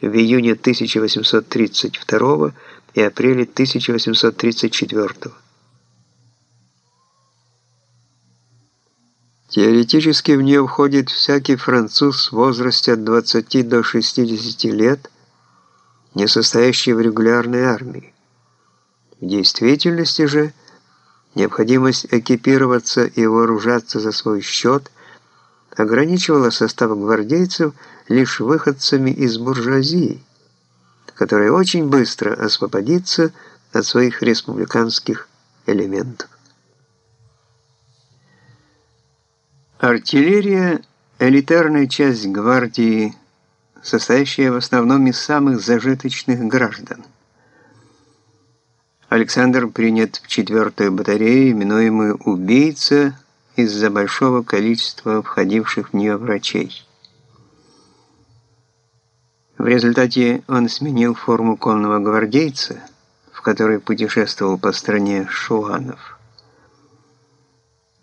в июне 1832 и апреле 1834 Теоретически в нее входит всякий француз в возрасте от 20 до 60 лет, не состоящий в регулярной армии. В действительности же необходимость экипироваться и вооружаться за свой счет ограничивала состав гвардейцев лишь выходцами из буржуазии, которая очень быстро освободится от своих республиканских элементов. Артиллерия – элитарная часть гвардии, состоящая в основном из самых зажиточных граждан. Александр принят в четвертую батарею, именуемую «убийца» из-за большого количества входивших в нее врачей. В результате он сменил форму конного гвардейца, в которой путешествовал по стране Шуанов.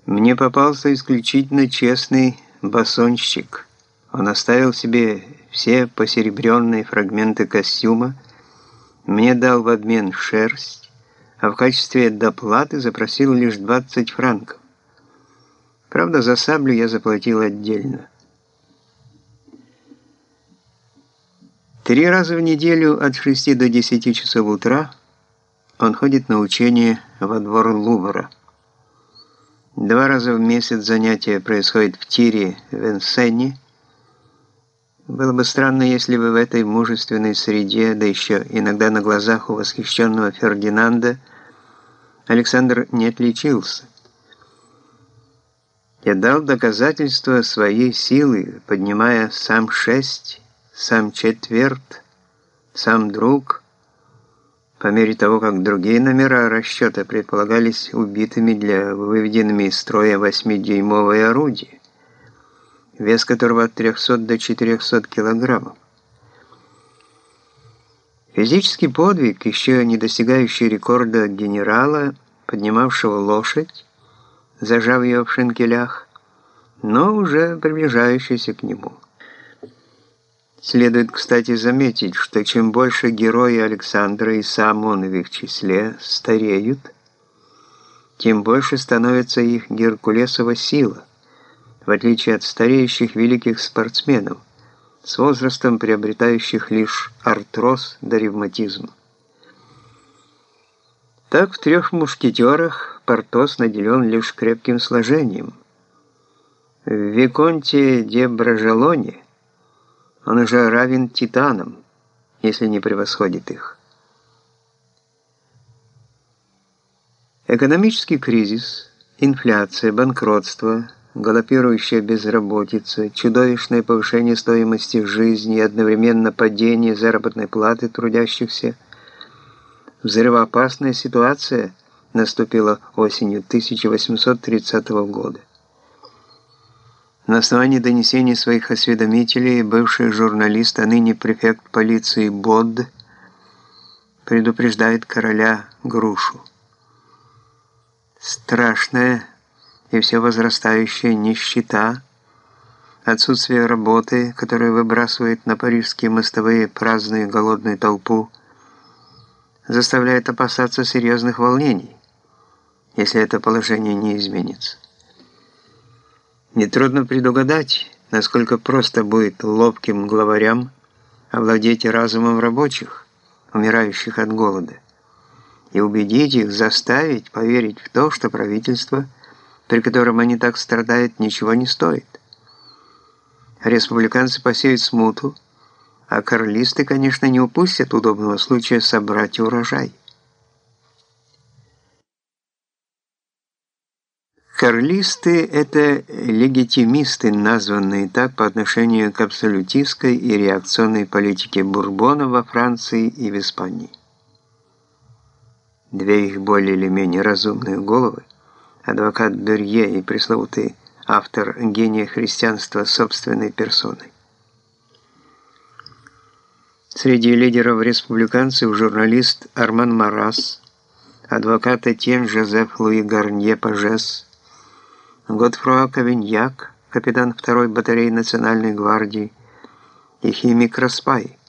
Мне попался исключительно честный басонщик. Он оставил себе все посеребренные фрагменты костюма, мне дал в обмен шерсть, а в качестве доплаты запросил лишь 20 франков. Правда, за саблю я заплатил отдельно. Три раза в неделю от 6 до 10 часов утра он ходит на учение во двор Лувра. Два раза в месяц занятие происходит в тире в Энсене. Было бы странно, если бы в этой мужественной среде, да еще иногда на глазах у восхищенного Фердинанда, Александр не отличился. Я дал доказательство своей силы, поднимая сам шесть, сам четверт, сам друг – по мере того, как другие номера расчета предполагались убитыми для выведенными из строя 8-дюймовое орудие, вес которого от 300 до 400 килограммов. Физический подвиг, еще не достигающий рекорда генерала, поднимавшего лошадь, зажав ее в шинкелях, но уже приближающийся к нему. Следует, кстати, заметить, что чем больше герои Александра и сам он в их числе стареют, тем больше становится их геркулесова сила, в отличие от стареющих великих спортсменов, с возрастом приобретающих лишь артроз до ревматизма. Так в трех мушкетерах Портос наделен лишь крепким сложением. В Виконте де Бражелоне он уже равен титанам, если не превосходит их. Экономический кризис, инфляция, банкротство, галопирующая безработица, чудовищное повышение стоимости жизни и одновременно падение заработной платы трудящихся, взрывоопасная ситуация наступила осенью 1830 года. На основании донесений своих осведомителей бывший журналист, а ныне префект полиции Бод предупреждает короля Грушу. Страшная и все возрастающая нищета, отсутствие работы, которая выбрасывает на парижские мостовые праздную голодную толпу, заставляет опасаться серьезных волнений, если это положение не изменится. Нетрудно предугадать, насколько просто будет ловким главарям овладеть разумом рабочих, умирающих от голода, и убедить их, заставить поверить в то, что правительство, при котором они так страдают, ничего не стоит. Республиканцы посеют смуту, а карлисты, конечно, не упустят удобного случая собрать урожай. Карлисты – это легитимисты, названные так по отношению к абсолютистской и реакционной политике Бурбона во Франции и в Испании. Две их более или менее разумные головы, адвокат Берье и пресловутый автор гения христианства собственной персоной. Среди лидеров республиканцев журналист Арман Марас, адвокат Этьен Жозеф Луи Гарнье Пажес – Годфруа Кавиньяк, капитан второй батареи Национальной гвардии, и химик Распай –